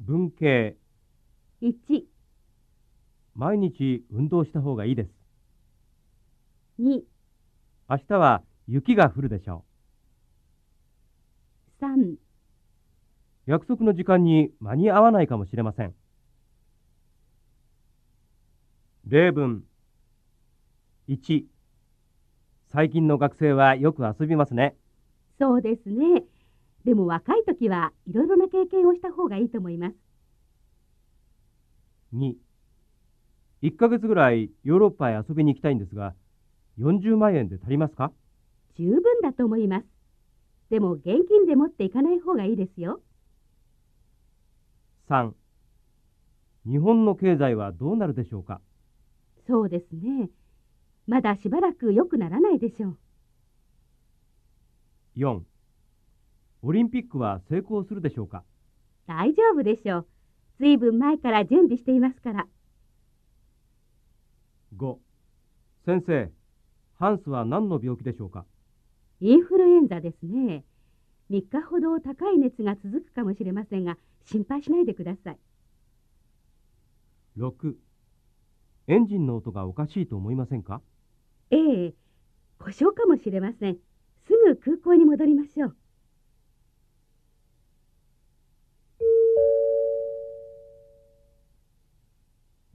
文系。1、毎日運動した方がいいです。2、明日は雪が降るでしょ3、う約束の時間に間に合わないかもしれません。例文。1最近の学生はよく遊びますね。そうですね。でも若い時はいろいろな経験をした方がいいと思います。2 1ヶ月ぐらいヨーロッパへ遊びに行きたいんですが40万円で足りますか？十分だと思います。でも現金で持っていかない方がいいですよ。3日本の経済はどうなるでしょうか？そうですね。まだしばらく良くならないでしょう。4オリンピックは成功するでしょうか？大丈夫でしょう。ずいぶん前から準備していますから。5先生ハンスは何の病気でしょうか？インフルエンザですね。3日ほど高い熱が続くかもしれませんが、心配しないでください。6エンジンの音がおかしいと思いませんか？ええ、故障かもしれません。すぐ空港に戻りましょう。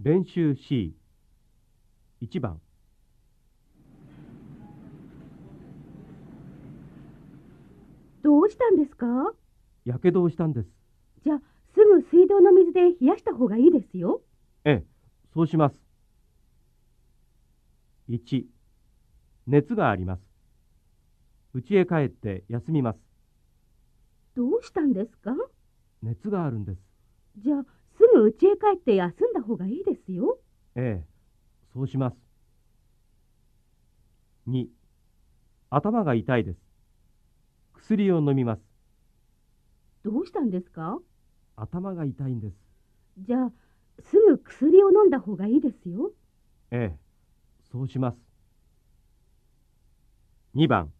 練習 C1 番。どうしたんですか？やけどをしたんです。じゃあ、すぐ水道の水で冷やした方がいいですよ。ええそうします。1熱があります。家へ帰って休みます。どうしたんですか？熱があるんです。じゃあ、すぐ家へ帰って休んだ方がいいですよ。ええ。そうします。2頭が痛いです。薬を飲みます。どうしたんですか？頭が痛いんです。じゃあ、すぐ薬を飲んだ方がいいですよ。ええ。そうします。2番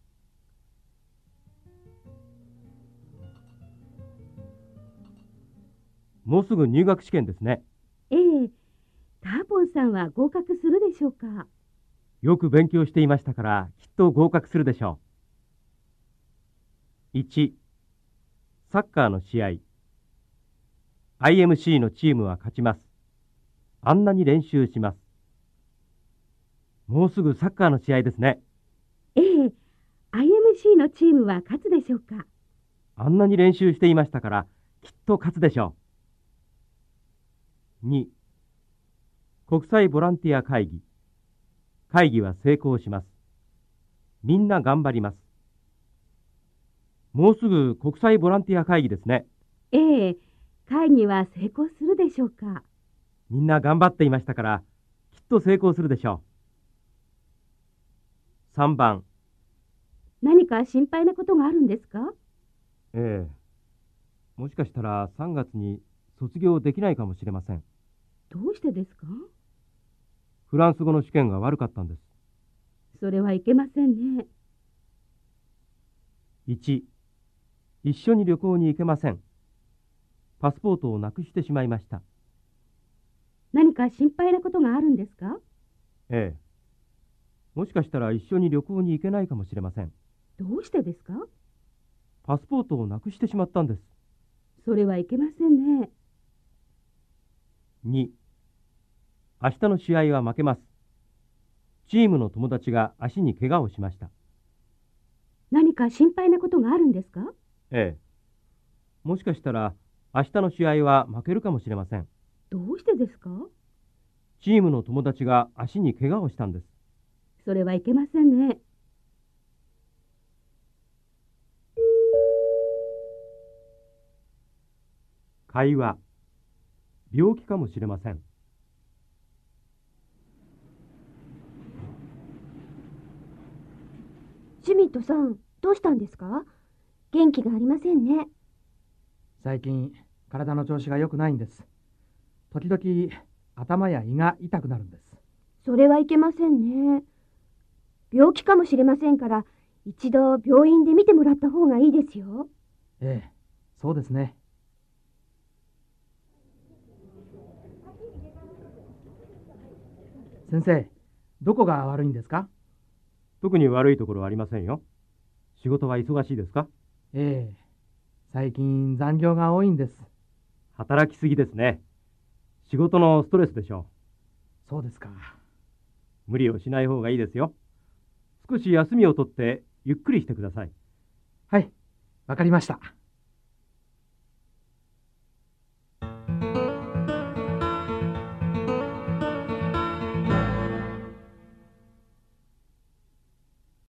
もうすぐ入学試験ですね。ええ、ターポンさんは合格するでしょうか？よく勉強していましたからきっと合格するでしょう。1サッカーの試合。IMC のチームは勝ちます。あんなに練習します。もうすぐサッカーの試合ですね。ええ、IMC のチームは勝つでしょうか？あんなに練習していましたからきっと勝つでしょう2国際ボランティア会議。会議は成功します。みんな頑張ります。もうすぐ国際ボランティア会議ですね。ええ、会議は成功するでしょうか？みんな頑張っていましたからきっと成功するでしょう。3番。何か心配なことがあるんですか？ええ。もしかしたら3月に卒業できないかもしれません。どうしてですか？フランス語の試験が悪かったんです。それはいけませんね。1一緒に旅行に行けません。パスポートをなくしてしまいました。何か心配なことがあるんですか？ええ。もしかしたら一緒に旅行に行けないかもしれません。どうしてですか？パスポートをなくしてしまったんです。それはいけませんね。2明日の試合は負けます。チームの友達が足に怪我をしました。何か心配なことがあるんですか？ええ。もしかしたら明日の試合は負けるかもしれません。どうしてですか？チームの友達が足に怪我をしたんです。それはいけませんね。会話病気かもしれませんシュミットさん、どうしたんですか？元気がありませんね。最近体の調子が良くないんです時々頭や胃が痛くなるんですそれはいけませんね。病気かもしれませんから、一度病院で見てもらった方がいいですよ。ええそうですね先生、どこが悪いんですか？特に悪いところはありませんよ。仕事は忙しいですか？ええ、最近残業が多いんです。働きすぎですね。仕事のストレスでしょそうですか。う。無理をしない方がいいですよ。少し休みをとってゆっくりしてください。はい、わかりました。